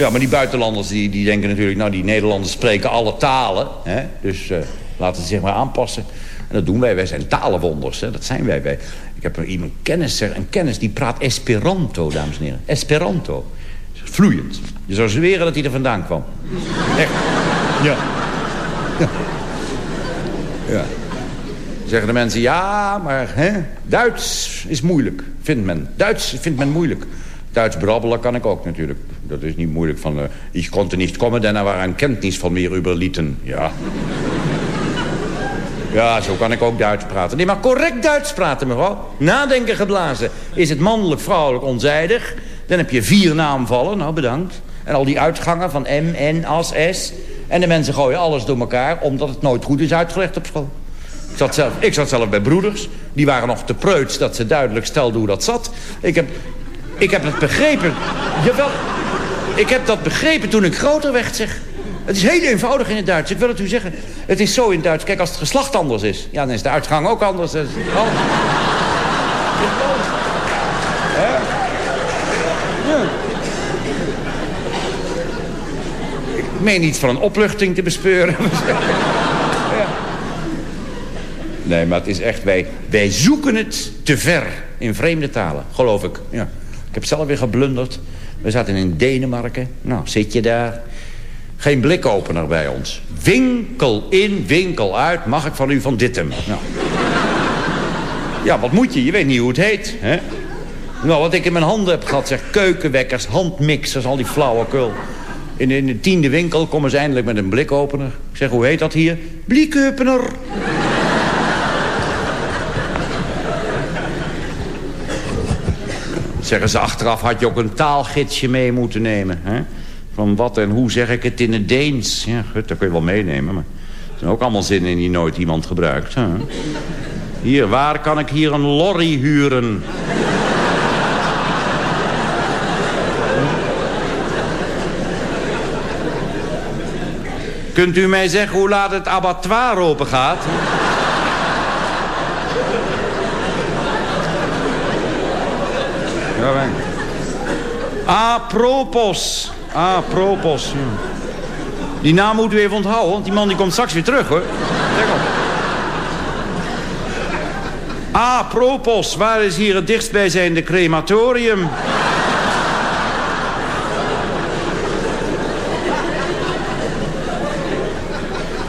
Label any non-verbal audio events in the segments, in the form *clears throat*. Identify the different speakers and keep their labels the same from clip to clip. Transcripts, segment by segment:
Speaker 1: Ja, maar die buitenlanders die, die denken natuurlijk... nou, die Nederlanders spreken alle talen. Hè? Dus uh, laten ze zich maar aanpassen. En dat doen wij. Wij zijn talenwonders. Hè? Dat zijn wij. wij. Ik heb er iemand kennis, een kennis die praat Esperanto, dames en heren. Esperanto. Vloeiend. Je zou zweren dat hij er vandaan kwam. Echt. Ja. Ja. ja. Zeggen de mensen, ja, maar hè? Duits is moeilijk, vindt men. Duits vindt men moeilijk. Duits brabbelen kan ik ook natuurlijk. Dat is niet moeilijk van... Uh, ik konnte niet komen, denn er waren kennis van meer überlieten. Ja. Ja, zo kan ik ook Duits praten. Nee, maar correct Duits praten, mevrouw. Nadenken geblazen. Is het mannelijk, vrouwelijk, onzijdig... dan heb je vier naamvallen, nou bedankt. En al die uitgangen van M, N, As, S... en de mensen gooien alles door elkaar... omdat het nooit goed is uitgelegd op school. Ik zat, zelf, ik zat zelf bij broeders. Die waren nog te preuts dat ze duidelijk stelden hoe dat zat. Ik heb, ik heb het begrepen. Jawel, ik heb dat begrepen toen ik groter werd, zeg. Het is heel eenvoudig in het Duits. Ik wil het u zeggen. Het is zo in het Duits. Kijk, als het geslacht anders is... ja, dan is de uitgang ook anders. Oh. ja. Ik meen iets van een opluchting te bespeuren. *laughs* ja. Nee, maar het is echt... Wij, wij zoeken het te ver in vreemde talen, geloof ik. Ja. Ik heb zelf weer geblunderd. We zaten in Denemarken. Nou, zit je daar. Geen blikopener bij ons. Winkel in, winkel uit. Mag ik van u van dit hem? Nou. Ja, wat moet je? Je weet niet hoe het heet. Hè? Nou, wat ik in mijn handen heb gehad, zeg. Keukenwekkers, handmixers, al die flauwekul. In, in de tiende winkel komen ze eindelijk met een blikopener. Ik zeg, hoe heet dat hier? Blikopener. Zeggen ze achteraf, had je ook een taalgidsje mee moeten nemen. Hè? Van wat en hoe zeg ik het in het Deens. Ja, goed, dat kun je wel meenemen, maar... Er zijn ook allemaal zinnen die nooit iemand gebruikt. Hè? Hier, waar kan ik hier een lorry huren? Kunt u mij zeggen hoe laat het abattoir open gaat? Ja, wij. Apropos. Apropos. Die naam moet u even onthouden, want die man die komt straks weer terug, hoor. Zeg op. Apropos, waar is hier het dichtstbijzijnde crematorium?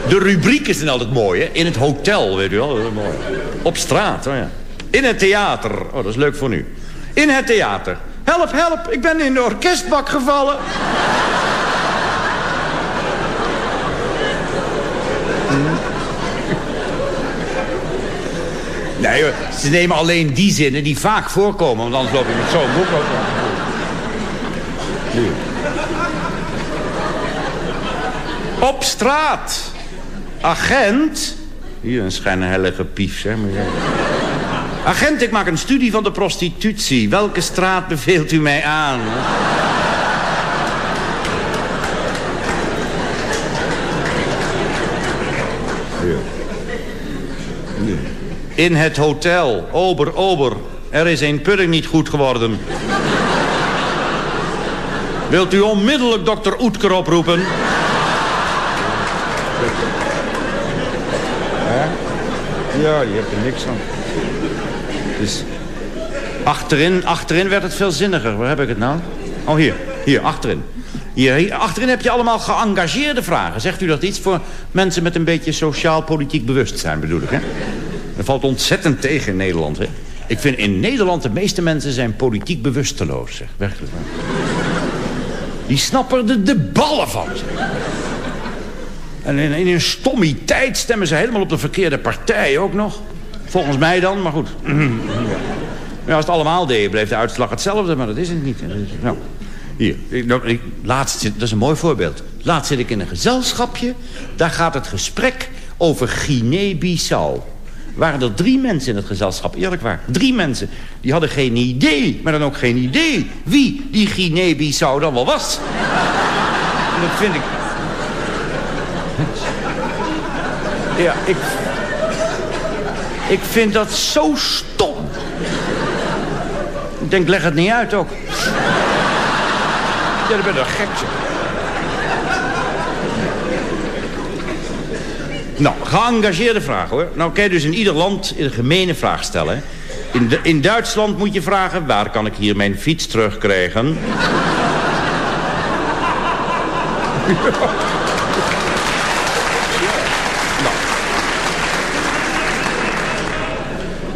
Speaker 1: De rubrieken zijn altijd mooi, hè? In het hotel, weet u wel. Dat is mooi. Op straat, oh ja. In het theater. Oh, dat is leuk voor nu. In het theater. Help, help, ik ben in de orkestbak gevallen. *laughs* Nee, hoor, ze nemen alleen die zinnen die vaak voorkomen. Want anders loop je met zo'n boek ook. Nu. Op straat. Agent. Hier een schijnheilige pief, zeg maar. Agent, ik maak een studie van de prostitutie. Welke straat beveelt u mij aan? In het hotel. Ober, ober. Er is een pudding niet goed geworden. Wilt u onmiddellijk dokter Oetker oproepen? Ja, je hebt er niks aan. Dus achterin, achterin werd het veel zinniger. Waar heb ik het nou? Oh, hier. Hier, achterin. Hier, achterin heb je allemaal geëngageerde vragen. Zegt u dat iets voor mensen met een beetje sociaal-politiek bewustzijn, bedoel ik, hè? Dat valt ontzettend tegen in Nederland, hè? Ik vind in Nederland de meeste mensen zijn politiek bewusteloos, zeg. Werkelijk. Die snappen er de ballen van. En in, een stommiteit stemmen ze helemaal op de verkeerde partij ook nog. Volgens mij dan, maar goed. *clears throat* Ja, als het allemaal deden, bleef de uitslag hetzelfde, maar dat is het niet. Nou, hier, ik- nou, laatst dat is een mooi voorbeeld. Laatst zit ik in een gezelschapje, daar gaat het gesprek over Guinea-Bissau. Waren er drie mensen in het gezelschap, eerlijk waar. Drie mensen. Die hadden geen idee, maar dan ook geen idee... wie die Guinea-Bissau dan wel was. Dat vind ik... Ja, ik... Ik vind dat zo stom. Ik denk, leg het niet uit ook. Ja, dan ben je toch gek, zeg. Nou, geëngageerde vraag, hoor. Nou kan je dus in ieder land een gemene vraag stellen. In, de, in Duitsland moet je vragen... waar kan ik hier mijn fiets terugkrijgen? *laughs*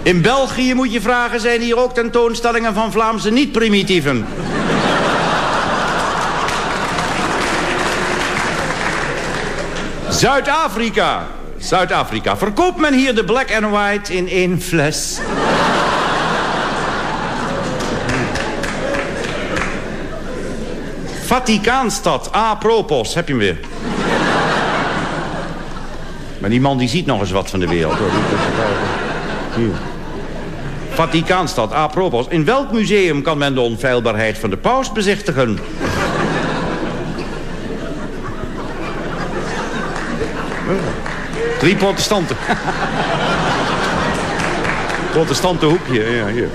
Speaker 1: In België moet je vragen, zijn hier ook tentoonstellingen van Vlaamse niet-primitieven? Zuid-Afrika. Zuid-Afrika. Verkoopt men hier de black and white in één fles? Vaticaanstad. Apropos. Heb je hem weer. Maar die man die ziet nog eens wat van de wereld. Hoor. Vaticaanstad, apropos. In welk museum kan men de onfeilbaarheid van de paus bezichtigen? Drie protestanten. *laughs* Protestantenhoekje, ja, hier.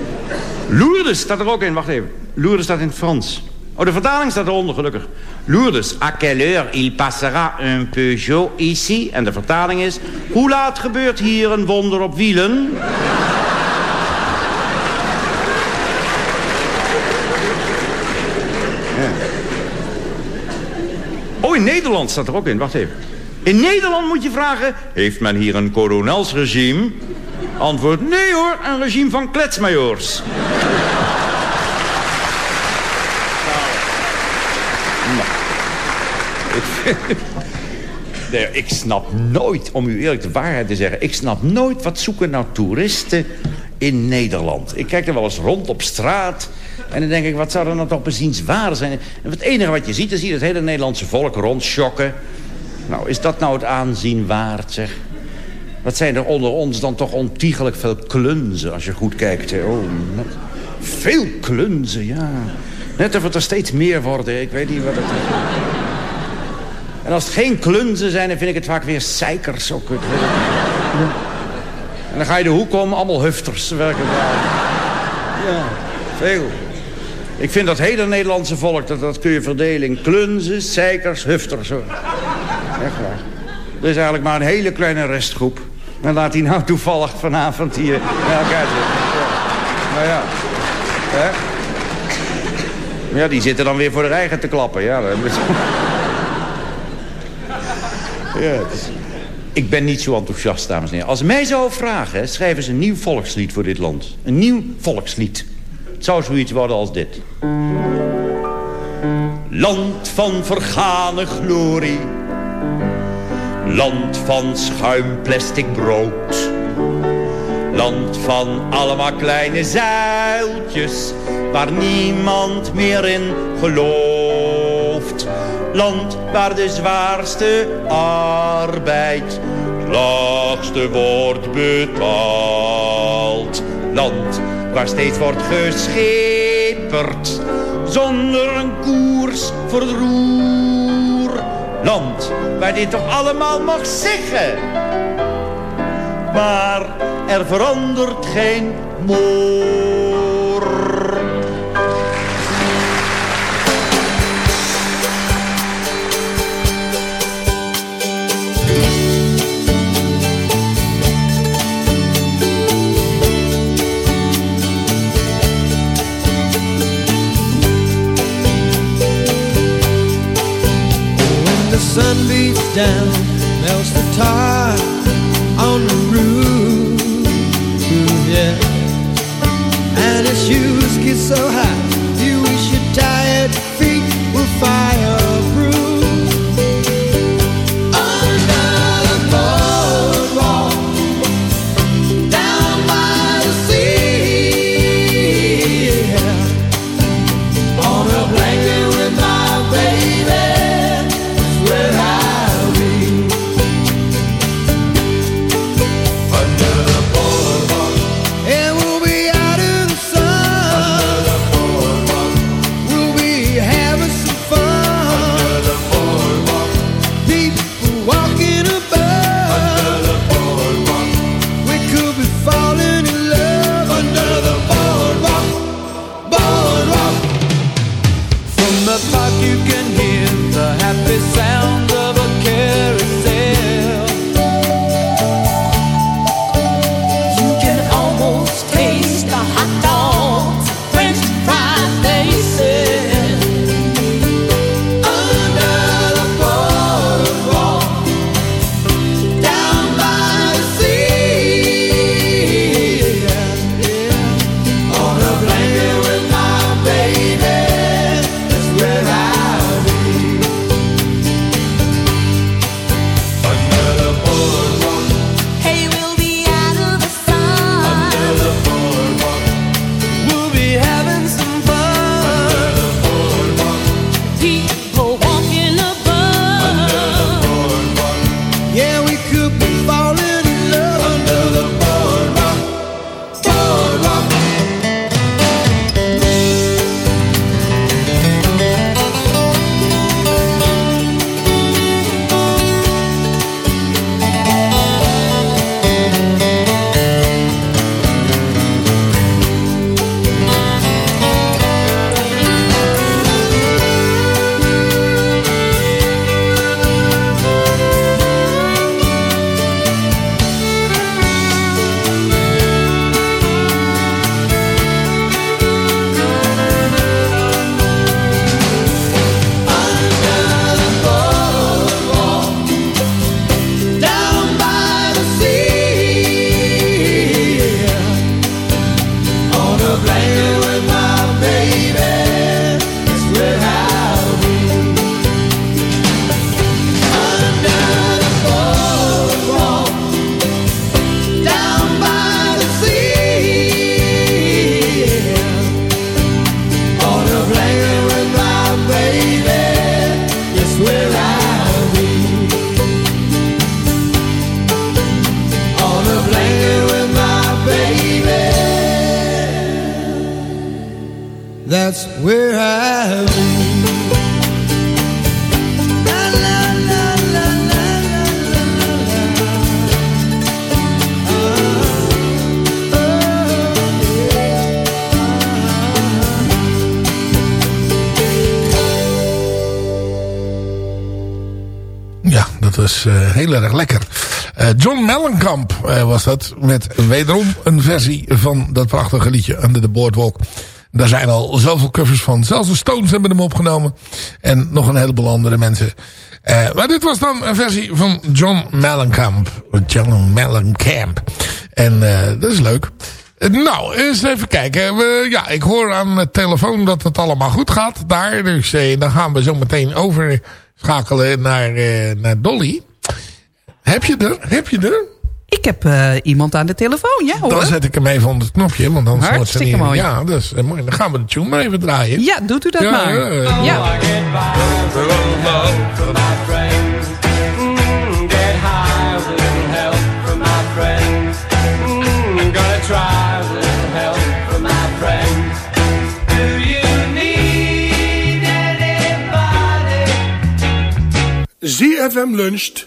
Speaker 1: Lourdes staat er ook in, wacht even. Lourdes staat in het Frans. Oh, de vertaling staat eronder, gelukkig. Lourdes, à quelle heure il passera un Peugeot ici? En de vertaling is... Hoe laat gebeurt hier een wonder op wielen? In Nederland staat er ook in. Wacht even. In Nederland moet je vragen... Heeft men hier een kolonelsregime? Antwoord, nee hoor, een regime van kletsmajoors. Nou, nee, ik snap nooit, om u eerlijk de waarheid te zeggen... ik snap nooit wat zoeken nou toeristen in Nederland. Ik kijk er wel eens rond op straat... en dan denk ik, wat zou er nou toch bezienswaardig zijn? En het enige wat je ziet, is hier het hele Nederlandse volk rondschokken. Nou, is dat nou het aanzien waard, zeg? Wat zijn er onder ons dan toch ontiegelijk veel klunzen, als je goed kijkt. Hè? Oh, net. Veel klunzen, ja. Net of het er steeds meer worden, ik weet niet wat het is. En als het geen klunzen zijn, dan vind ik het vaak weer zeikers ook. En dan ga je de hoek om, allemaal hufters, werkelijk waar. Ja, veel. Ik vind dat hele Nederlandse volk, dat, dat kun je verdelen in klunzen, zeikers, hufters. Hoor. Echt waar. Er is eigenlijk maar een hele kleine restgroep. En laat die nou toevallig vanavond hier bij elkaar zitten. Nou ja. Hè? Ja, die zitten dan weer voor de eigen te klappen. Ja, ja Ik ben niet zo enthousiast, dames en heren. Als mij zou vragen, schrijven ze een nieuw volkslied voor dit land. Een nieuw volkslied. Het zou zoiets worden als dit. Land van vergane glorie. Land van schuim plastic brood. Land van allemaal kleine zuiltjes waar niemand meer in gelooft. Land waar de zwaarste arbeid het laagste wordt betaald. Land waar steeds wordt gescheperd zonder een koers voor het roer. Land waar dit toch allemaal mag zeggen. maar er verandert geen moer.
Speaker 2: Down, melts the tar on the roof. Yeah. And his shoes get so high,
Speaker 3: Met wederom een versie van dat prachtige liedje Under the Boardwalk. Daar zijn al zoveel covers van. Zelfs de Stones hebben hem opgenomen. En nog een heleboel andere mensen. Eh, maar dit was dan een versie van John Mellencamp. John Mellencamp. En eh, dat is leuk. Nou, eens even kijken. We, ja, ik hoor aan de telefoon dat het allemaal goed gaat daar. Dus eh, dan gaan we zo meteen overschakelen naar, naar Dolly. Heb je er? Heb je er?
Speaker 4: Ik heb eh, iemand aan de telefoon, ja hoor.
Speaker 3: Dan zet ik hem even onder het knopje. Want anders wordt ze niet...
Speaker 4: mooi.
Speaker 3: Ja, dat is eh, mooi. Dan gaan we de tune maar even draaien.
Speaker 4: Ja, doet u dat
Speaker 3: Ja,
Speaker 4: maar.
Speaker 3: ja, ja.
Speaker 5: Mm?
Speaker 6: ZFM Luncht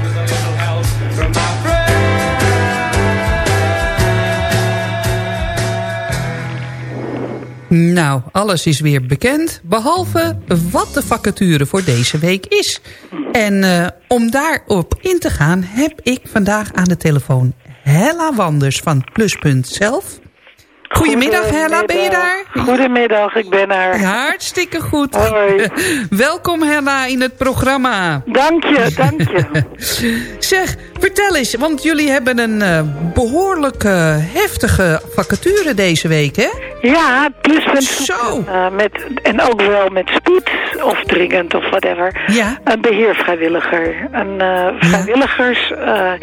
Speaker 4: Nou, alles is weer bekend, behalve wat de vacature voor deze week is. En uh, om daarop in te gaan heb ik vandaag aan de telefoon Hella Wanders van Pluspunt zelf. Goedemiddag Hella, ben je daar?
Speaker 7: Goedemiddag, ik ben er.
Speaker 4: Hartstikke goed.
Speaker 7: Hoi. *laughs*
Speaker 4: Welkom Hella in het programma.
Speaker 7: Dank je, dank je. *laughs*
Speaker 4: zeg, vertel eens, want jullie hebben een uh, behoorlijk uh, heftige vacature deze week, hè?
Speaker 7: Ja, pluspunt.
Speaker 4: Zo.
Speaker 7: Uh, met, en ook wel met spoed, of dringend, of whatever.
Speaker 4: Ja.
Speaker 7: Een beheervrijwilliger. Een vrijwilligers ja.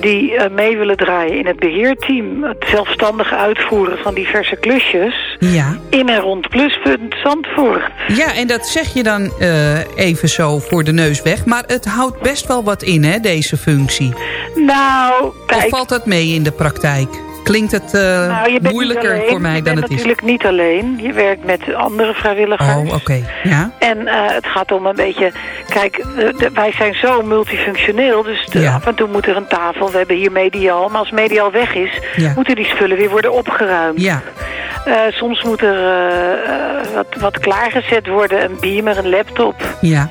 Speaker 7: die mee willen draaien in het beheerteam. Het zelfstandig uitvoeren van diverse klusjes.
Speaker 4: Ja.
Speaker 7: In en rond pluspunt Zandvoort.
Speaker 4: Ja, en dat zeg je dan even zo voor de neus weg. Maar het houdt best wel wat in, hè, deze functie.
Speaker 7: Nou, kijk.
Speaker 4: Of valt dat mee in de praktijk? Klinkt het uh,
Speaker 7: nou,
Speaker 4: moeilijker voor mij dan het is?
Speaker 7: Je bent natuurlijk niet alleen. Je werkt met andere vrijwilligers.
Speaker 4: Oh, oké. Okay. Ja.
Speaker 7: En uh, het gaat om een beetje... Kijk, wij zijn zo multifunctioneel. Dus de,
Speaker 4: ja.
Speaker 7: af en toe moet er een tafel. We hebben hier medial. Maar als medial weg is,
Speaker 4: ja.
Speaker 7: moeten die spullen weer worden opgeruimd.
Speaker 4: Ja.
Speaker 7: Uh, soms moet er wat, wat klaargezet worden. Een beamer, een laptop.
Speaker 4: Ja.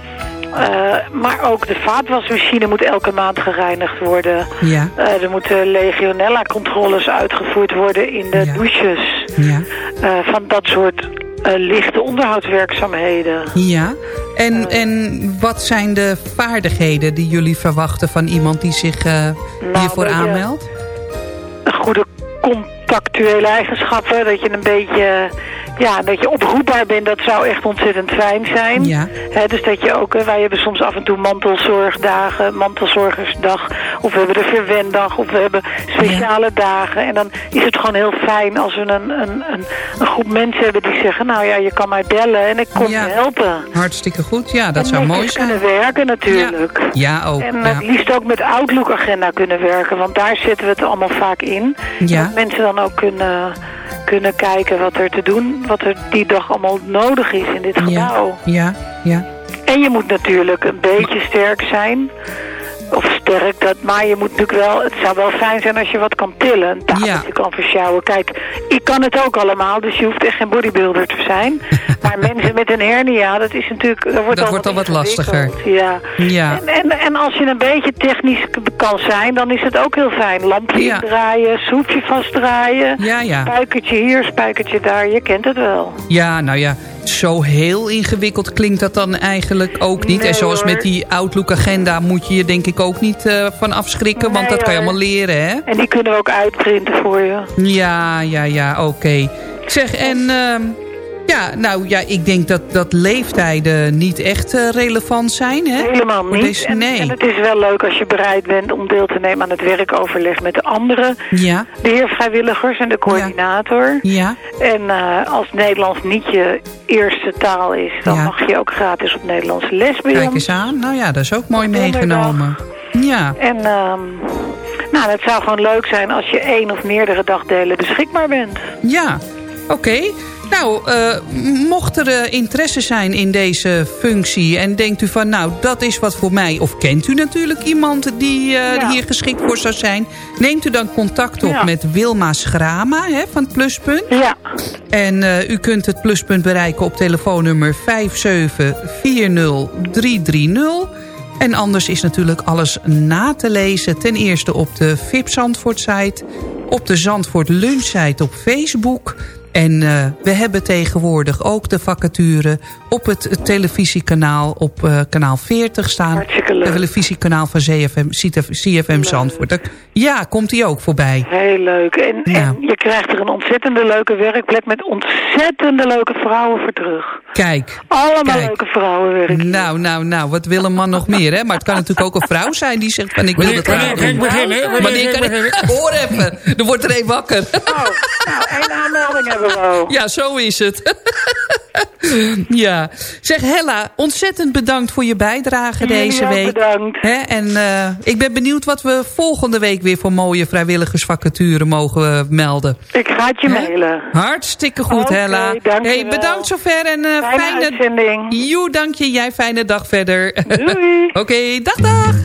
Speaker 7: Uh, maar ook de vaatwasmachine moet elke maand gereinigd worden.
Speaker 4: Ja.
Speaker 7: Uh, er moeten legionella-controles uitgevoerd worden in de
Speaker 4: ja.
Speaker 7: douches.
Speaker 4: Ja.
Speaker 7: Uh, van dat soort lichte onderhoudswerkzaamheden.
Speaker 4: Ja. En, en wat zijn de vaardigheden die jullie verwachten van iemand die zich nou, hiervoor aanmeldt?
Speaker 7: Goede contactuele eigenschappen. Dat je een beetje ja, dat je oproepbaar bent, dat zou echt ontzettend fijn zijn.
Speaker 4: Ja.
Speaker 7: He, dus dat je ook, wij hebben soms af en toe mantelzorgdagen, mantelzorgersdag, of we hebben de verwendag, of we hebben speciale ja. dagen. En dan is het gewoon heel fijn als we een, een, een, een, groep mensen hebben die zeggen, nou ja, je kan mij bellen en ik kom
Speaker 4: ja.
Speaker 7: je helpen.
Speaker 4: Hartstikke goed, ja, dat
Speaker 7: en
Speaker 4: zou mooi zijn.
Speaker 7: kunnen werken natuurlijk.
Speaker 4: Ja, ook.
Speaker 7: En het liefst ook met Outlook-agenda kunnen werken, want daar zetten we het allemaal vaak in.
Speaker 4: Ja.
Speaker 7: Dat mensen dan ook kunnen kunnen kijken wat er te doen, wat er die dag allemaal nodig is in dit gebouw.
Speaker 4: Ja, ja, ja.
Speaker 7: En je moet natuurlijk een beetje sterk zijn. Of sterk, dat, maar je moet natuurlijk wel, het zou wel fijn zijn als je wat kan tillen. Een tafeltje
Speaker 4: Ja.
Speaker 7: kan versjouwen. Kijk, ik kan het ook allemaal, dus je hoeft echt geen bodybuilder te zijn. *laughs* maar mensen met een hernia, dat is natuurlijk, dat wordt,
Speaker 4: Dat
Speaker 7: al,
Speaker 4: wordt al wat lastiger.
Speaker 7: Ja.
Speaker 4: Ja.
Speaker 7: En, en, en als je een beetje technisch kan zijn, dan is het ook heel fijn. Lampje
Speaker 4: Ja.
Speaker 7: draaien, soepje vastdraaien.
Speaker 4: Ja, ja.
Speaker 7: Spijkertje hier, spijkertje daar, je kent het wel.
Speaker 4: Ja, nou ja, zo heel ingewikkeld klinkt dat dan eigenlijk ook niet.
Speaker 7: Nee,
Speaker 4: en zoals
Speaker 7: hoor.
Speaker 4: met die Outlook-agenda moet je je denk ik ook niet eh, van afschrikken. want
Speaker 7: Nee,
Speaker 4: dat kan je allemaal leren, hè?
Speaker 7: En die kunnen we ook uitprinten voor je.
Speaker 4: Ja, ja, ja, oké. Zeg, en... ehm, ja, nou ja, ik denk dat, dat leeftijden niet echt eh, relevant zijn, hè?
Speaker 7: Helemaal niet.
Speaker 4: deze-
Speaker 7: en,
Speaker 4: nee.
Speaker 7: en het is wel leuk als je bereid bent om deel te nemen aan het werkoverleg met de andere
Speaker 4: Ja,
Speaker 7: beheervrijwilligers en de coördinator.
Speaker 4: ja,
Speaker 7: En eh, als Nederlands niet je eerste taal is, dan
Speaker 4: Ja.
Speaker 7: mag je ook gratis op Nederlandse les bij
Speaker 4: kijk eens aan. Nou ja, dat is ook mooi meegenomen. Ja,
Speaker 7: En ehm, nou, het zou gewoon leuk zijn als je één of meerdere dagdelen beschikbaar bent.
Speaker 4: ja. Oké. Nou, eh, mocht er eh, interesse zijn in deze functie... en denkt u van, nou, dat is wat voor mij... of kent u natuurlijk iemand die eh,
Speaker 7: Ja.
Speaker 4: hier geschikt voor zou zijn... neemt u dan contact op
Speaker 7: Ja.
Speaker 4: met Wilma Schrama hè, van het Pluspunt.
Speaker 7: Ja,
Speaker 4: En u kunt het Pluspunt bereiken op telefoonnummer 5740330. En anders is natuurlijk alles na te lezen. Ten eerste op de VIP Zandvoort site, op de Zandvoort Lunch site op Facebook...
Speaker 5: En eh, we hebben tegenwoordig ook de vacature op het televisiekanaal, op eh, kanaal 40 staan. Het televisiekanaal van CFM, CFM Zandvoort. Ja, komt die ook voorbij.
Speaker 7: Heel leuk. En,
Speaker 5: Ja.
Speaker 7: en je krijgt er een ontzettende leuke werkplek met ontzettende leuke vrouwen voor terug.
Speaker 5: Kijk.
Speaker 7: Allemaal
Speaker 5: Kijk.
Speaker 7: leuke vrouwen werken.
Speaker 5: Nou, nou, nou, wat wil een man nog meer, hè? Maar het kan natuurlijk ook een vrouw zijn die zegt van ik wil het graag
Speaker 3: kan
Speaker 5: doen.
Speaker 3: Wanneer kan
Speaker 5: kan
Speaker 3: ik
Speaker 5: ik...
Speaker 3: beginnen?
Speaker 5: Hoor even, er wordt er een wakker.
Speaker 7: Nou, één aanmelding hebben
Speaker 5: Ja, zo is het. *laughs* ja. Zeg Hella, ontzettend bedankt voor je bijdrage
Speaker 7: Jullie
Speaker 5: deze week.
Speaker 7: bedankt.
Speaker 5: En eh, ik ben benieuwd wat we volgende week weer voor mooie vrijwilligersvacature mogen eh, melden.
Speaker 7: Ik ga het je mailen.
Speaker 5: Hartstikke goed, Hella. Hey, bedankt zover en eh,
Speaker 7: Fijne
Speaker 5: fijne...
Speaker 7: uitzending.
Speaker 5: Joe, dank je. Jij fijne dag verder.
Speaker 7: Doei. *laughs*
Speaker 5: Oké, dag dag.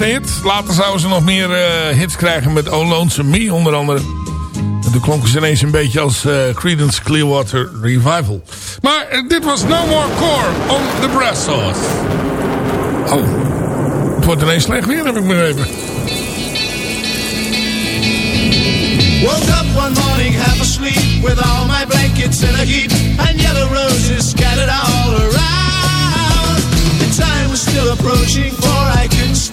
Speaker 3: Eerste. Later zouden ze nog meer eh, hits krijgen met Oh Lonesome Me onder andere. En toen klonken ze ineens een beetje als eh, Creedence Clearwater Revival. Maar eh, dit was No More Core on the Brass Sauce. Oh. wordt ineens slecht weer, heb ik begrepen.
Speaker 8: Woke up one morning half asleep with all my blankets in a heap and yellow roses scattered all around. The time was still approaching for I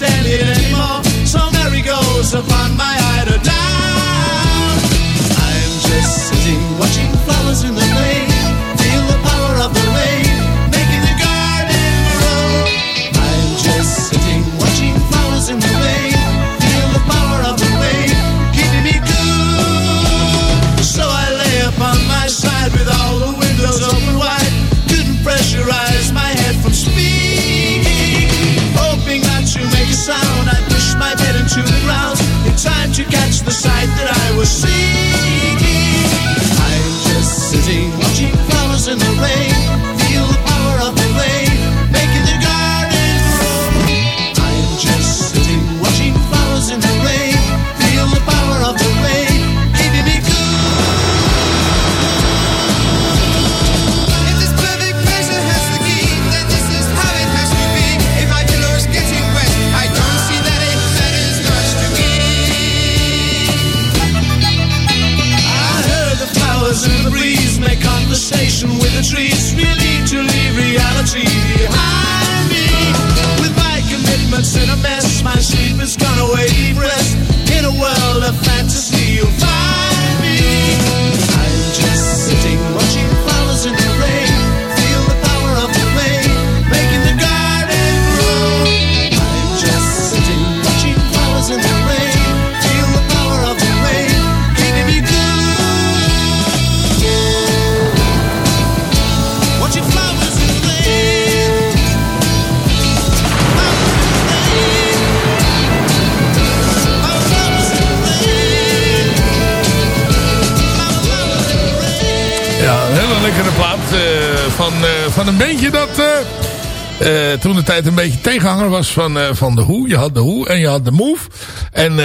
Speaker 8: standing anymore. So Mary goes upon my away. Rest in a world of fantasy,
Speaker 3: een beetje dat eh, eh, toen de tijd een beetje tegenhanger was van, eh, van de Who. Je had de Who en je had de Move. En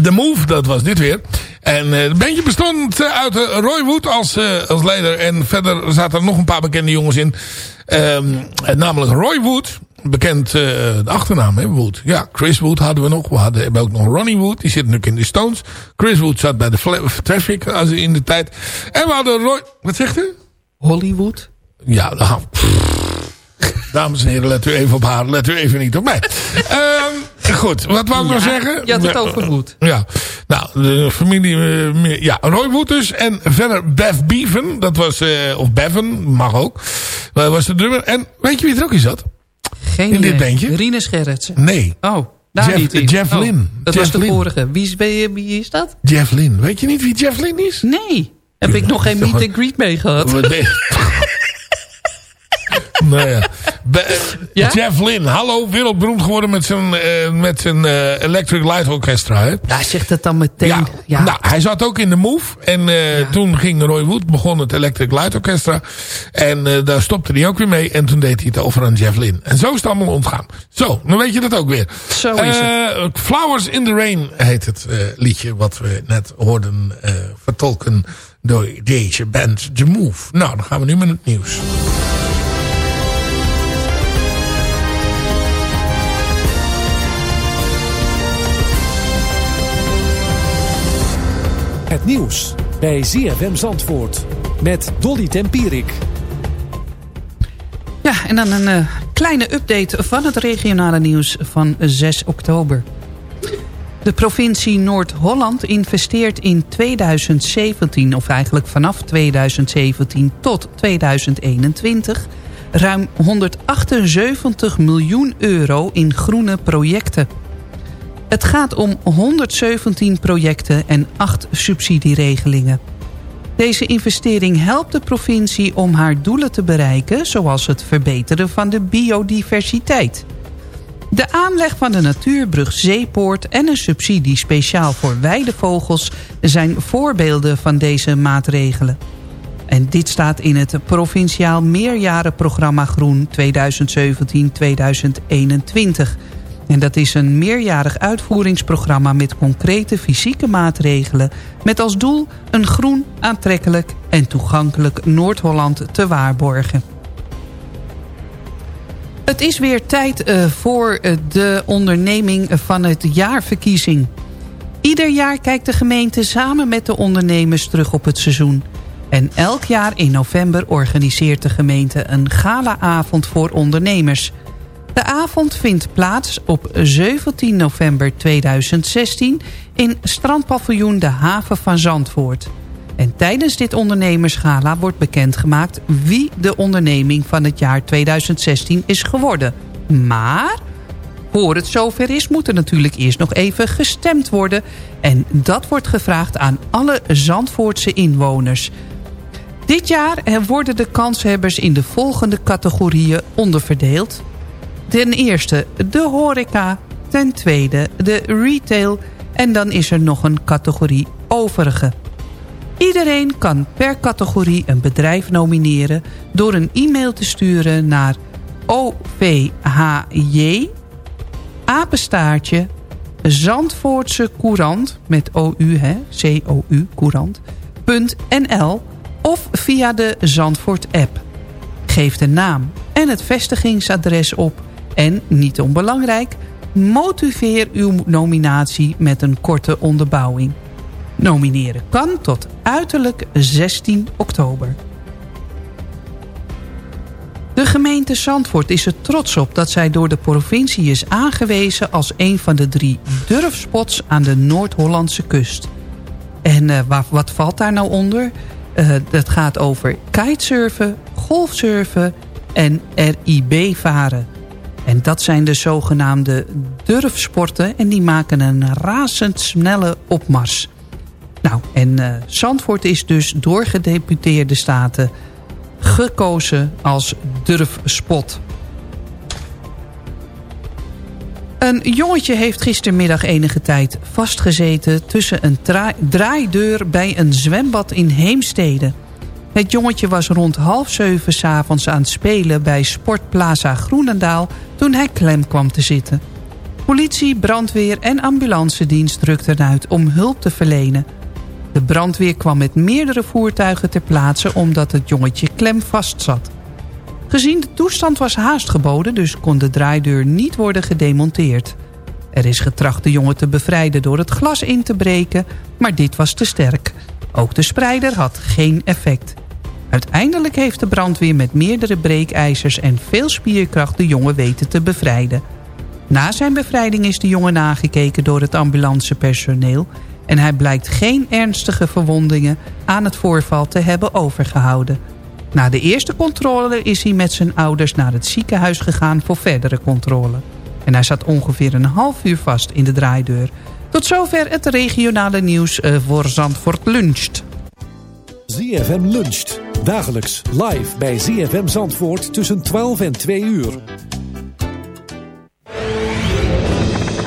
Speaker 3: de Move, dat was dit weer. En het bandje bestond uit Roy Wood als, als leider. En verder zaten er nog een paar bekende jongens in. Ehm, eh, namelijk Roy Wood. Bekend, de achternaam, hè, Wood. Ja, Chris Wood hadden we nog. We hadden, hebben ook nog Ronnie Wood. Die zit nu in de Stones. Chris Wood zat bij de Traffic als in de tijd. En we hadden Roy... Wat zegt u?
Speaker 4: Hollywood?
Speaker 3: Ja, nou. Dames en heren, let u even op haar. Let u even niet op mij. *laughs* Ehm, goed, wat wou ik nou zeggen?
Speaker 4: je had het over Wood.
Speaker 3: Ja, nou, de familie... meer- ja, Roy Wood dus. En verder Bev Beaven. Dat was... eh, of Bevan, mag ook. Dat was de drummer. En weet je wie er ook in zat?
Speaker 4: Geen
Speaker 3: In dit bandje?
Speaker 4: Rinus Gerritsen.
Speaker 3: Nee.
Speaker 4: Oh, daar
Speaker 3: Jeff-
Speaker 4: niet.
Speaker 3: Jeff
Speaker 4: Oh,
Speaker 3: Lynne.
Speaker 4: Dat
Speaker 3: Jeff
Speaker 4: was de vorige. Wie is, wie, is dat?
Speaker 3: Jeff Lynne. Weet je niet wie Jeff Lynne is?
Speaker 4: Nee. Heb ik nog geen meet and *laughs* greet mee gehad. *laughs*
Speaker 3: Nou ja. Be-
Speaker 4: Ja?
Speaker 3: Jeff Lynne, hallo, wereldberoemd geworden met zijn, eh, met zijn eh, Electric Light Orchestra. Hè?
Speaker 4: Ja, zegt het dan meteen.
Speaker 3: Ja.
Speaker 4: Ja.
Speaker 3: Nou, hij zat ook in de Move. En eh, toen ging Roy Wood, begon het Electric Light Orchestra. En eh, daar stopte hij ook weer mee. En toen deed hij het over aan Jeff Lynne. En zo is het allemaal ontgaan. Zo, dan weet je dat ook weer.
Speaker 4: Zo is
Speaker 3: Eh, Flowers in the Rain heet het eh, liedje wat we net hoorden eh, vertolken door deze band The Move. Nou, dan gaan we nu met het nieuws.
Speaker 9: Het nieuws bij ZFM Zandvoort met Dolly Tempierik.
Speaker 4: Ja, en dan een eh, kleine update van het regionale nieuws van 6 oktober. De provincie Noord-Holland investeert in 2017, of eigenlijk vanaf 2017 tot 2021... ruim 178 miljoen euro in groene projecten. Het gaat om 117 projecten en 8 subsidieregelingen. Deze investering helpt de provincie om haar doelen te bereiken... zoals het verbeteren van de biodiversiteit. De aanleg van de natuurbrug Zeepoort en een subsidie speciaal voor weidevogels... zijn voorbeelden van deze maatregelen. En dit staat in het provinciaal meerjarenprogramma Groen 2017-2021... En dat is een meerjarig uitvoeringsprogramma met concrete fysieke maatregelen... met als doel een groen, aantrekkelijk en toegankelijk Noord-Holland te waarborgen. Het is weer tijd eh, voor eh, de onderneming van het jaarverkiezing. Ieder jaar kijkt de gemeente samen met de ondernemers terug op het seizoen. En elk jaar in november organiseert de gemeente een galaavond voor ondernemers. De avond vindt plaats op 17 november 2016 in strandpaviljoen De Haven van Zandvoort. En tijdens dit ondernemersgala wordt bekendgemaakt wie de onderneming van het jaar 2016 is geworden. Maar voor het zover is moet er natuurlijk eerst nog even gestemd worden. En dat wordt gevraagd aan alle Zandvoortse inwoners. Dit jaar worden de kanshebbers in de volgende categorieën onderverdeeld. Ten eerste de horeca, ten tweede de retail en dan is er nog een categorie overige. Iedereen kan per categorie een bedrijf nomineren door een e-mail te sturen naar OVHJ apenstaartje Zandvoortse Courant met OU hè, C-O-U of via de Zandvoort app. Geef de naam en het vestigingsadres op en, niet onbelangrijk, motiveer uw nominatie met een korte onderbouwing. Nomineren kan tot uiterlijk 16 oktober. De gemeente Zandvoort is er trots op dat zij door de provincie is aangewezen... als een van de drie durfspots aan de Noord-Hollandse kust. En uh, wat, valt daar nou onder? Uh, dat gaat over kitesurfen, golfsurfen en RIB-varen. En dat zijn de zogenaamde durfsporten en die maken een razendsnelle opmars. Nou, en uh, Zandvoort is dus door gedeputeerde staten gekozen als durfspot. Een jongetje heeft gistermiddag enige tijd vastgezeten... tussen een draaideur bij een zwembad in Heemstede. Het jongetje was rond half zeven s'avonds aan het spelen... bij Sportplaza Groenendaal toen hij klem kwam te zitten. Politie, brandweer en ambulancedienst rukten uit om hulp te verlenen... De brandweer kwam met meerdere voertuigen ter plaatse omdat het jongetje klem vastzat. Gezien de toestand was haast geboden, dus kon de draaideur niet worden gedemonteerd. Er is getracht de jongen te bevrijden door het glas in te breken, maar dit was te sterk. Ook de spreider had geen effect. Uiteindelijk heeft de brandweer met meerdere breekijzers en veel spierkracht de jongen weten te bevrijden. Na zijn bevrijding is de jongen nagekeken door het ambulancepersoneel en hij blijkt geen ernstige verwondingen aan het voorval te hebben overgehouden. Na de eerste controle is hij met zijn ouders naar het ziekenhuis gegaan voor verdere controle. En hij zat ongeveer een half uur vast in de draaideur. Tot zover het regionale nieuws eh, voor Zandvoort Luncht.
Speaker 9: ZFM luncht. Dagelijks live bij ZFM Zandvoort tussen 12 en 2 uur.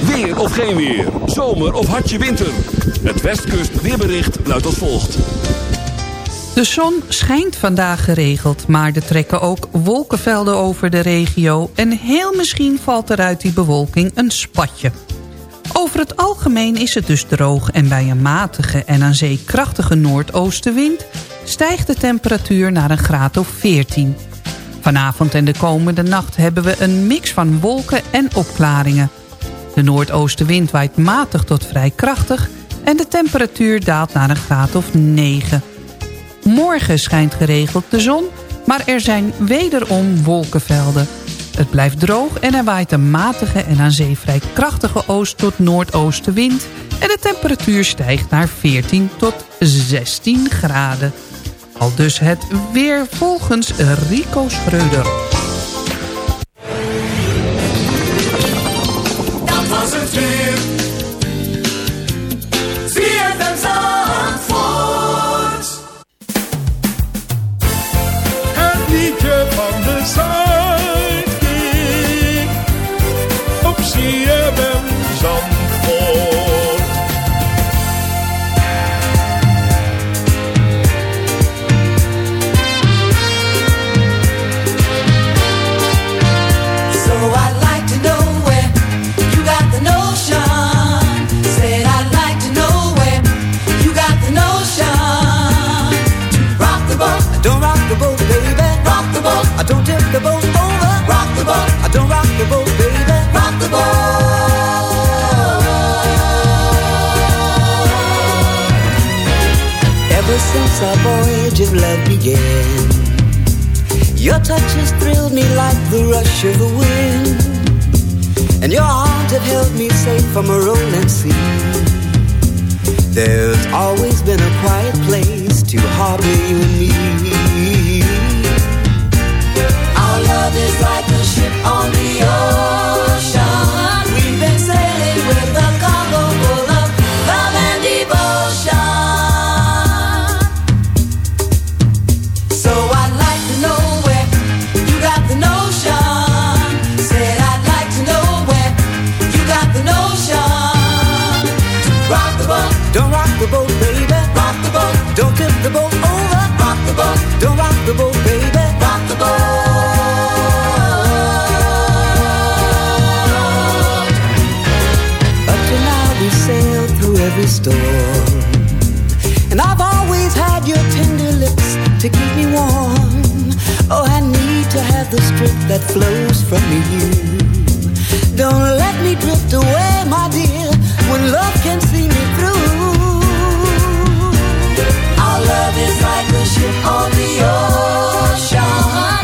Speaker 10: Weer of geen weer. Zomer of hartje winter. Het Westkust weerbericht luidt als volgt.
Speaker 4: De zon schijnt vandaag geregeld, maar er trekken ook wolkenvelden over de regio... en heel misschien valt er uit die bewolking een spatje. Over het algemeen is het dus droog en bij een matige en aan zee krachtige noordoostenwind... stijgt de temperatuur naar een graad of 14. Vanavond en de komende nacht hebben we een mix van wolken en opklaringen. De noordoostenwind waait matig tot vrij krachtig... en de temperatuur daalt naar een graad of 9. Morgen schijnt geregeld de zon, maar er zijn wederom wolkenvelden. Het blijft droog en er waait een matige en aan zee vrij krachtige oost- tot noordoostenwind... en de temperatuur stijgt naar 14 tot 16 graden. Al dus het weer volgens Rico Schreuder.
Speaker 8: The
Speaker 11: strength that flows from you. Don't let me drift away, my dear, when love can see me through. Our love is like a ship on the ocean.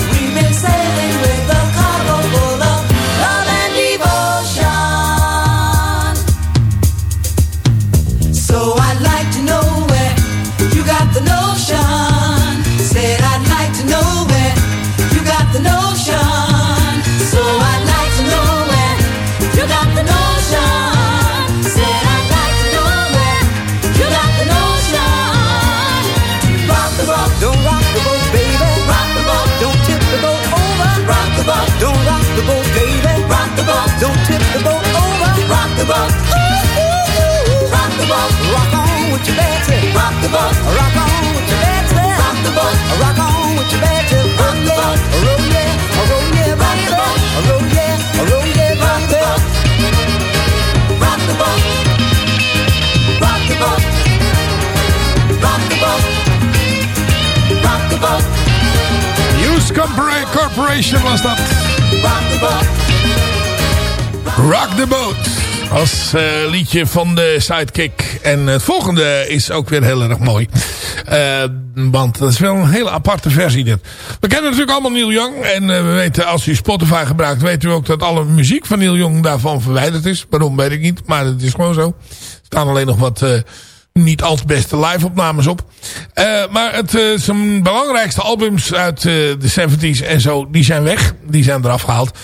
Speaker 11: The boat, rock the boat, rock on with your bad tip. Rock the boat, rock on with your bad tip. Rock the boat, rock on with your bad tip. Rock the boat, roll yeah, roll yeah, rock the boat, roll yeah, roll yeah, rock the boat. Rock the boat, rock the boat, rock the boat, rock the boat.
Speaker 3: News Compara- Corporation was dat.
Speaker 11: Rock the boat.
Speaker 3: Rock the Boat. Als eh, liedje van de Sidekick. En het volgende is ook weer heel erg mooi. Eh, want dat is wel een hele aparte versie dit. We kennen natuurlijk allemaal Neil Young. En eh, we weten, als u Spotify gebruikt, weet u ook dat alle muziek van Neil Young daarvan verwijderd is. Waarom weet ik niet, maar het is gewoon zo. Er staan alleen nog wat... niet al te beste live opnames op. Eh, maar het, eh, zijn belangrijkste albums uit eh, de 70s en zo, die zijn weg. Die zijn eraf gehaald.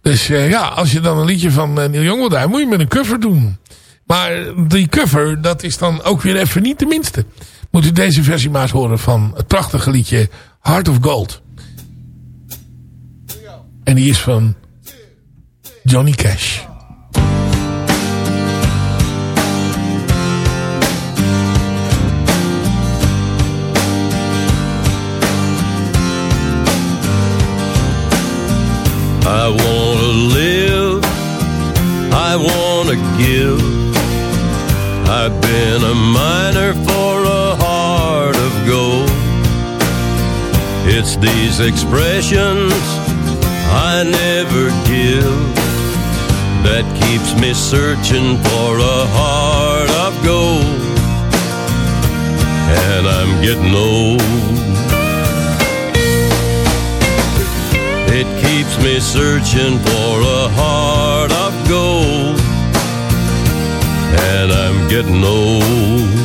Speaker 3: Dus ja, als je dan een liedje van Neil Young wil draaien, moet je met een cover doen. Maar die cover, dat is dan ook weer even niet de minste. Moet u deze versie maar eens horen van het prachtige liedje Heart of Gold. En die is van Johnny Cash.
Speaker 12: Wanna give. I've been a miner for a heart of gold. It's these expressions I never give that keeps me searching for a heart of gold. And I'm getting old. It keeps me searching for a heart getting old.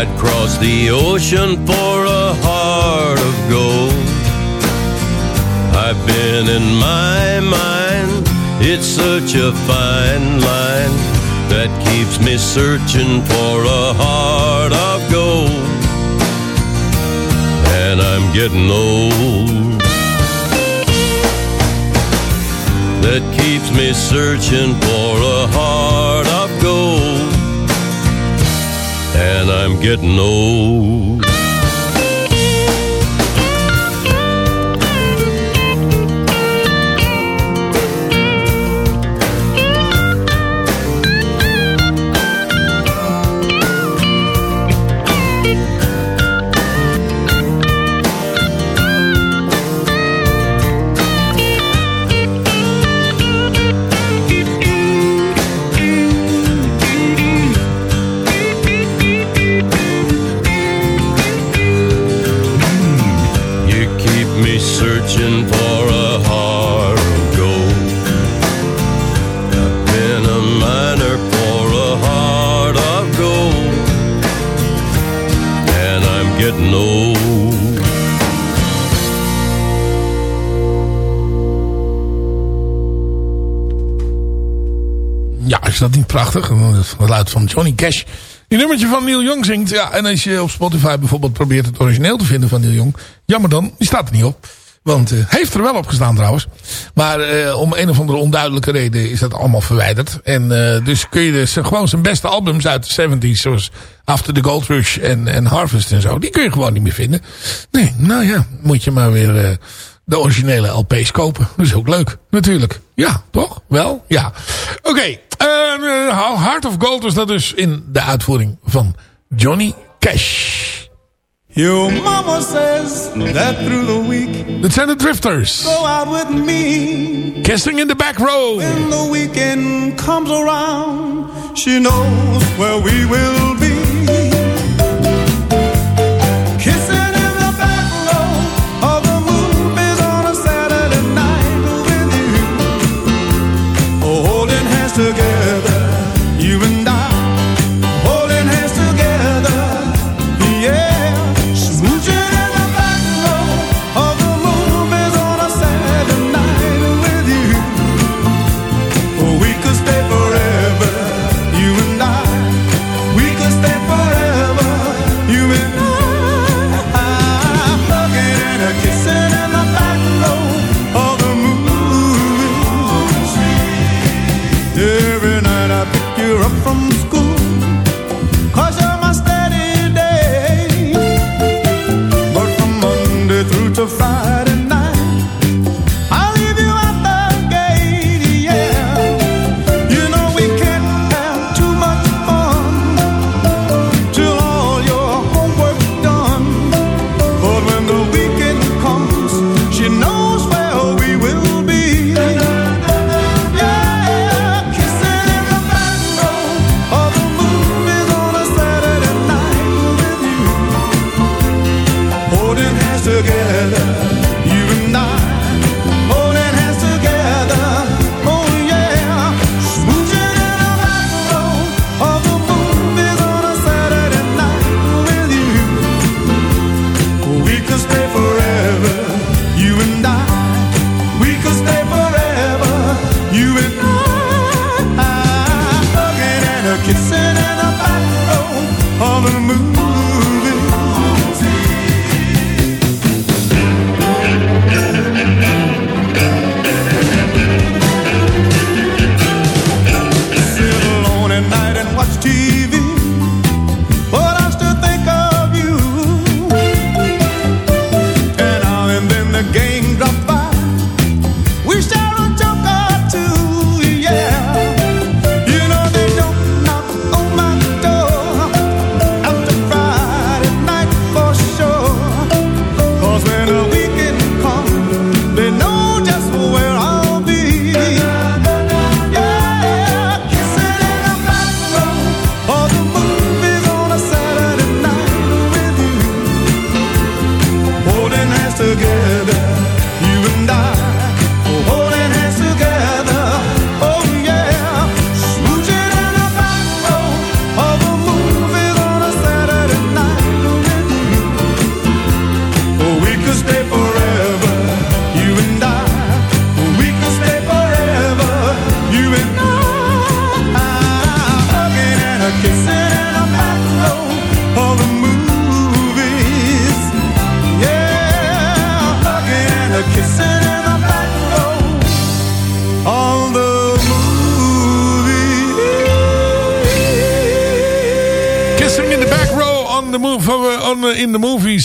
Speaker 12: I'd cross the ocean for a heart of gold. I've been in my mind, it's such a fine line that keeps me searching for a heart of gold. And I'm getting old. that keeps me searching for a heart And I'm getting old.
Speaker 3: Is dat niet prachtig? Het geluid van Johnny Cash. Die nummertje van Neil Young zingt. Ja, en als je op Spotify bijvoorbeeld probeert het origineel te vinden van Neil Young. Jammer dan, die staat er niet op. Want eh heeft er wel op gestaan trouwens. Maar eh, om een of andere onduidelijke reden is dat allemaal verwijderd. En eh, dus kun je dus gewoon zijn beste albums uit de 70s. Zoals After the Gold Rush en, en Harvest en zo. Die kun je gewoon niet meer vinden. Nee, nou ja, moet je maar weer de originele LP's kopen. Dat is ook leuk, natuurlijk. Ja, toch? Wel? Ja. Oké, eh, Heart of Gold was dat dus in de uitvoering van Johnny Cash.
Speaker 8: Your mama says that through the week
Speaker 3: Dit zijn de Drifters.
Speaker 8: go out with me.
Speaker 3: Kissing in the back row.
Speaker 8: When the weekend comes around, she knows where we will be.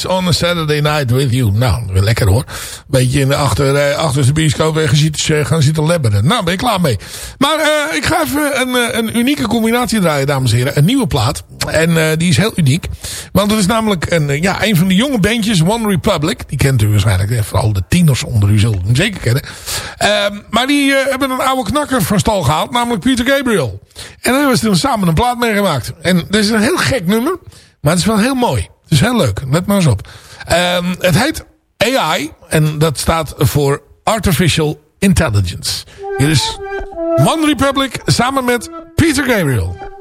Speaker 8: On a Saturday night with you.
Speaker 2: Nou, lekker hoor. Beetje in de achter, eh, achter de bioscoop gaan gaan zitten lebberen. Nou, ben je klaar mee. Maar eh, ik ga even een, eh, een unieke combinatie draaien, dames en heren. Een nieuwe plaat. En die is heel uniek. Want het is namelijk een, ja, een van de jonge bandjes, One Republic. Die kent u waarschijnlijk. Vooral de tieners onder u zullen hem zeker kennen. Ehm, maar die hebben een oude knakker van stal gehaald. Namelijk Peter Gabriel. En daar hebben ze samen een plaat mee gemaakt. En dat is een heel gek nummer. Maar het is wel heel mooi. Het is heel leuk. Let maar eens op. Ehm, het heet AI. En dat staat voor Artificial Intelligence. Hier is One Republic samen met Peter Gabriel.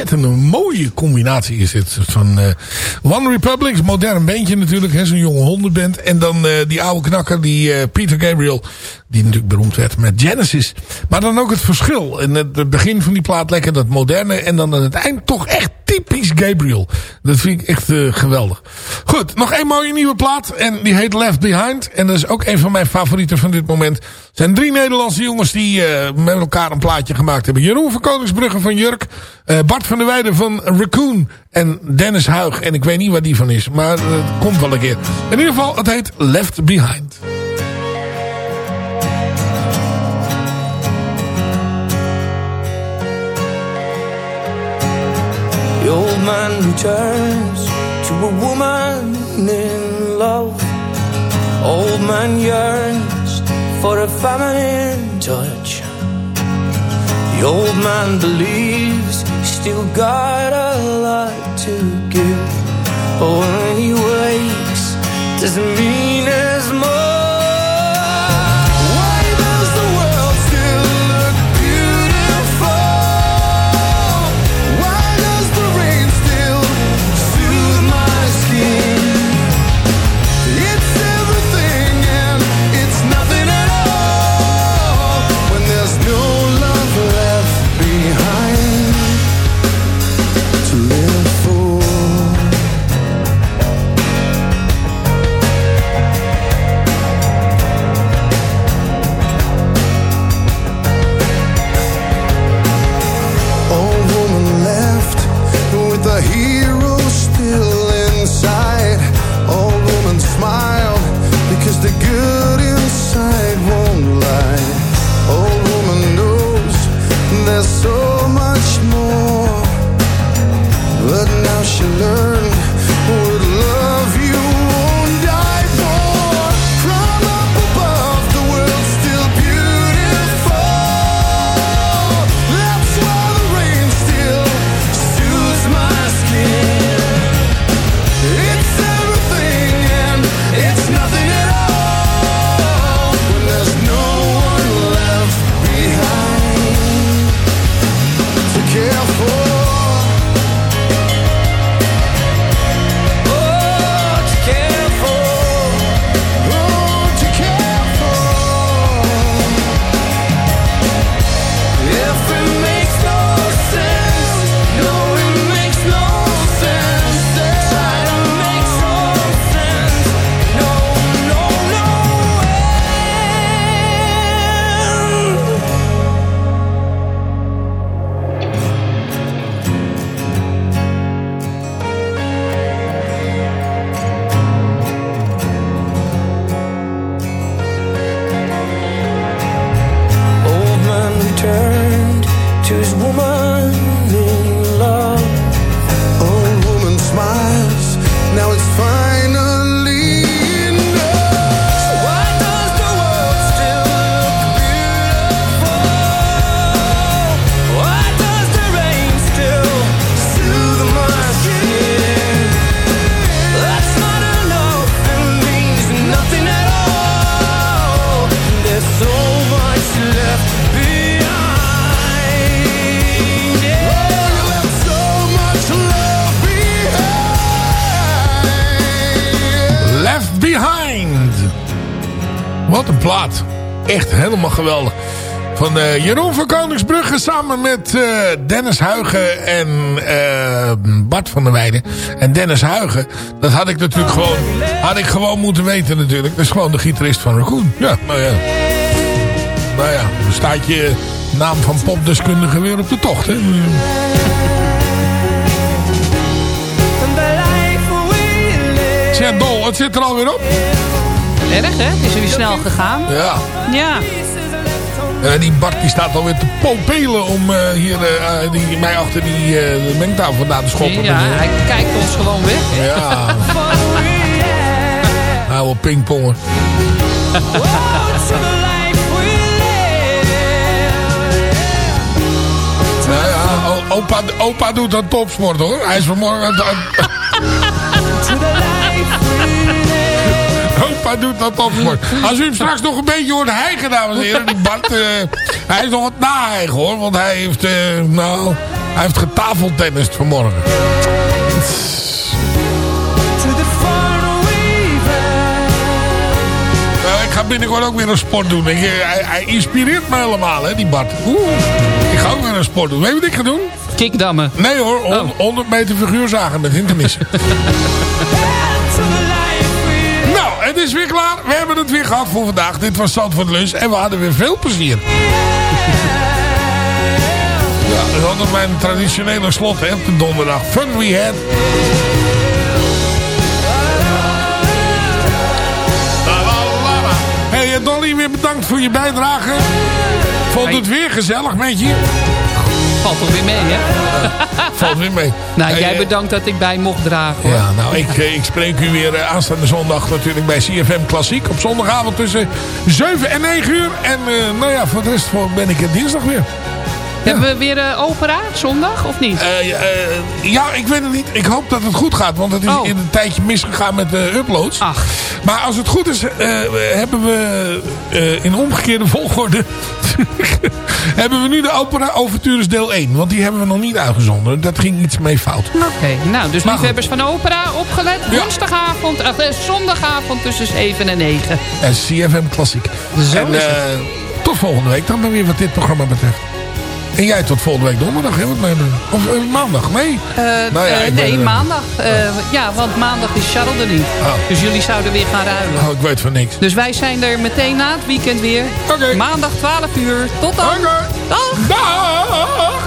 Speaker 3: Ontzettende mooie combinatie is dit. Van eh, One Republic, een modern bandje natuurlijk. Zo'n jonge hondenband. En dan eh, die oude knakker, die eh, Peter Gabriel. Die natuurlijk beroemd werd met Genesis. Maar dan ook het verschil. En het, begin van die plaat lekker dat moderne. En dan aan het eind toch echt typisch Gabriel. Dat vind ik echt geweldig. Goed, nog één mooie nieuwe plaat. En die heet Left Behind. En dat is ook een van mijn favorieten van dit moment. Het zijn drie Nederlandse jongens die eh, met elkaar een plaatje gemaakt hebben. Jeroen van Koningsbrugge van Jurk. eh, Bart van der Weijden van Raccoon. En Dennis Huig. En ik weet niet waar die van is. Maar eh, het komt wel een keer. In ieder geval, het heet Left Behind.
Speaker 5: The old man returns to a woman in love. Old man yearns for a feminine touch. The old man believes he's still got a lot to give. But when he wakes, doesn't mean as much.
Speaker 3: Samen met eh, Dennis Huigen en eh, Bart van der Weijden. En Dennis Huigen, dat had ik natuurlijk gewoon, had ik gewoon moeten weten natuurlijk. Dat is gewoon de gitarist van Raccoon. Ja, nou ja. Nou ja, dan staat je naam van popdeskundige weer op de tocht. Hè? Tja, Dol, het zit er alweer op.
Speaker 4: Erg, hè? Het is weer snel gegaan.
Speaker 3: Ja.
Speaker 4: Ja.
Speaker 3: En die Bart die staat alweer te popelen om eh, hier eh, eh, die, mij achter die eh, mengtafel vandaan te schoppen.
Speaker 4: Ja, hij kijkt ons gewoon weg.
Speaker 3: Ja. *laughs* Oude pingpongen. *laughs* Ja, ja, opa, opa doet aan topsport hoor. Hij is vanmorgen. *laughs* Opa doet dat topsport. Als u hem straks nog een beetje hoort hijgen, dames en heren. Die Bart, eh, hij is nog wat nahijgen hoor. Want hij heeft, eh, nou... Hij heeft getafeltennist vanmorgen. Nou, ik ga binnenkort ook weer een sport doen. Ik, eh, hij, hij inspireert me helemaal, hè, die Bart. Oeh, ik ga ook weer een sport doen. Weet je wat ik ga doen?
Speaker 4: Kikdammen.
Speaker 3: Nee hoor, hon- 100 meter figuurzagen met hindernissen. *laughs* het is weer klaar. We hebben het weer gehad voor vandaag. Dit was Zandvoort Lunch en we hadden weer veel plezier. Ja, dat is altijd mijn traditionele slot hè, op de donderdag. Fun we had. Hey eh, Dolly, weer bedankt voor je bijdrage. Vond het weer gezellig met je?
Speaker 4: Valt toch weer mee, hè?
Speaker 3: Valt weer mee. *laughs*
Speaker 4: Nou, jij
Speaker 3: eh,
Speaker 4: bedankt dat ik bij mocht dragen. hoor.
Speaker 3: Ja, nou, ik, eh, ik spreek u weer eh, aanstaande zondag natuurlijk bij CFM Klassiek. Op zondagavond tussen 7 en 9 uur. En nou ja, voor de rest ben ik er dinsdag weer.
Speaker 4: Hebben we weer eh, opera zondag, of niet?
Speaker 3: Eh, eh, ja, ik weet het niet. Ik hoop dat het goed gaat. Want het is
Speaker 4: Oh.
Speaker 3: in een tijdje misgegaan met de uploads.
Speaker 4: Ach.
Speaker 3: Maar als het goed is, hebben we in omgekeerde *laughs* volgorde... *laughs* hebben we nu de opera Overtures deel 1. Want die hebben we nog niet uitgezonden. Dat ging iets mee fout.
Speaker 4: Oké, nou, dus liefhebbers van opera, opgelet. Woensdagavond, eh, eh, zondagavond tussen 7 en 9.
Speaker 3: En CFM Klassiek.
Speaker 4: Zo
Speaker 3: en
Speaker 4: is het.
Speaker 3: tot volgende week dan maar weer wat dit programma betreft. En jij tot volgende week donderdag, hè? Of eh, maandag? Nee.
Speaker 4: Eh,
Speaker 3: Nou ja,
Speaker 4: eh, nee,
Speaker 3: ben
Speaker 4: maandag. eh, ja, want maandag is Charles er niet.
Speaker 3: Oh.
Speaker 4: Dus jullie zouden weer gaan ruilen.
Speaker 3: Oh, ik weet van niks.
Speaker 4: Dus wij zijn er meteen na het weekend weer. Maandag 12 uur. Tot dan. Dag.
Speaker 3: Dag.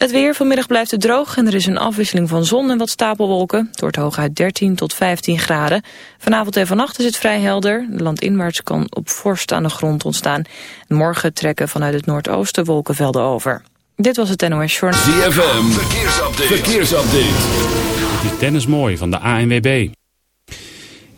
Speaker 13: Het weer vanmiddag blijft het droog en er is een afwisseling van zon en wat stapelwolken. Het wordt hooguit 13 tot 15 graden. Vanavond en vannacht is het vrij helder. Landinwaarts kan op vorst aan de grond ontstaan. Morgen trekken vanuit het noordoosten wolkenvelden over. Dit was het NOS Journal.
Speaker 10: ZFM, verkeersupdate. verkeersupdate.
Speaker 14: Het is Dennis Mooi van de ANWB.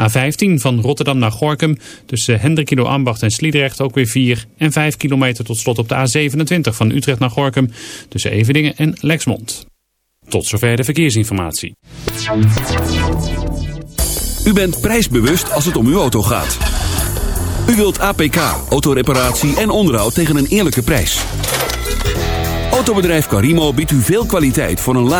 Speaker 14: A15 van Rotterdam naar Gorkum tussen Hendrikido Ambacht en Sliedrecht ook weer 4. En 5 kilometer tot slot op de A27 van Utrecht naar Gorkum tussen Evedingen en Lexmond. Tot zover de verkeersinformatie.
Speaker 10: U bent prijsbewust als het om uw auto gaat. U wilt APK, autoreparatie en onderhoud tegen een eerlijke prijs. Autobedrijf Carimo biedt u veel kwaliteit voor een laag